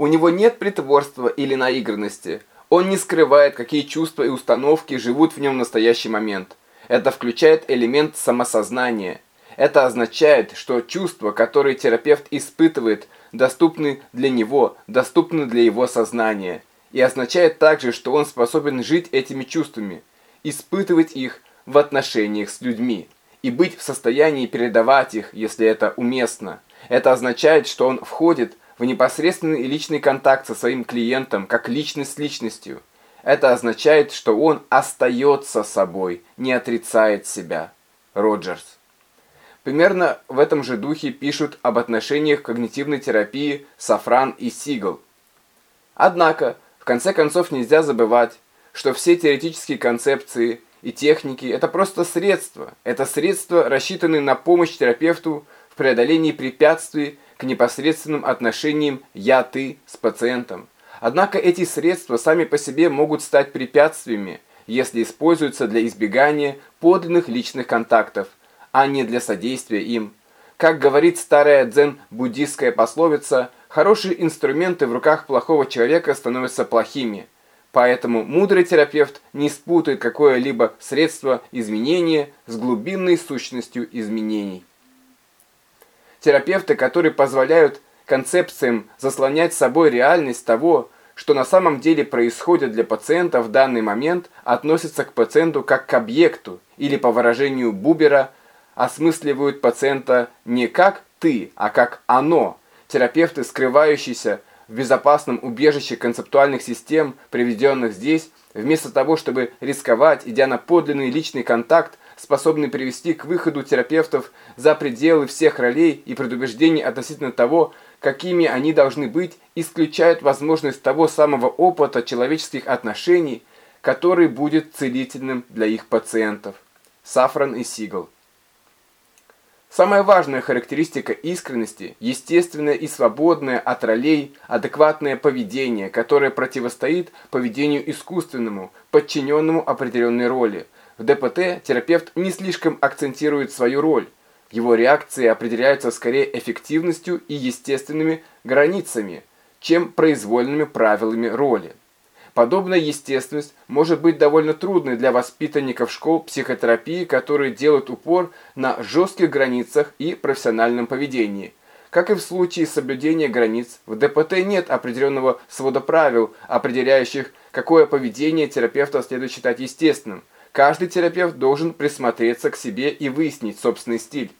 У него нет притворства или наигранности. Он не скрывает, какие чувства и установки живут в нем в настоящий момент. Это включает элемент самосознания. Это означает, что чувства, которые терапевт испытывает, доступны для него, доступны для его сознания. И означает также, что он способен жить этими чувствами, испытывать их в отношениях с людьми и быть в состоянии передавать их, если это уместно. Это означает, что он входит в непосредственный личный контакт со своим клиентом, как личность с личностью. Это означает, что он остается собой, не отрицает себя. Роджерс. Примерно в этом же духе пишут об отношениях когнитивной терапии Сафран и Сигал. Однако, в конце концов нельзя забывать, что все теоретические концепции и техники – это просто средства. Это средства, рассчитанные на помощь терапевту в преодолении препятствий к непосредственным отношениям «я-ты» с пациентом. Однако эти средства сами по себе могут стать препятствиями, если используются для избегания подлинных личных контактов, а не для содействия им. Как говорит старая дзен-буддистская пословица, хорошие инструменты в руках плохого человека становятся плохими. Поэтому мудрый терапевт не спутает какое-либо средство изменения с глубинной сущностью изменений. Терапевты, которые позволяют концепциям заслонять собой реальность того, что на самом деле происходит для пациента в данный момент, относятся к пациенту как к объекту, или по выражению Бубера, осмысливают пациента не как «ты», а как «оно». Терапевты, скрывающиеся в безопасном убежище концептуальных систем, приведенных здесь, вместо того, чтобы рисковать, идя на подлинный личный контакт, способный привести к выходу терапевтов за пределы всех ролей и предубеждений относительно того, какими они должны быть, исключают возможность того самого опыта человеческих отношений, который будет целительным для их пациентов. Сафран и Сигал. Самая важная характеристика искренности – естественное и свободное от ролей, адекватное поведение, которое противостоит поведению искусственному, подчиненному определенной роли. В ДПТ терапевт не слишком акцентирует свою роль. Его реакции определяются скорее эффективностью и естественными границами, чем произвольными правилами роли. Подобная естественность может быть довольно трудной для воспитанников школ психотерапии, которые делают упор на жестких границах и профессиональном поведении. Как и в случае соблюдения границ, в ДПТ нет определенного свода правил, определяющих, какое поведение терапевта следует считать естественным. Каждый терапевт должен присмотреться к себе и выяснить собственный стиль.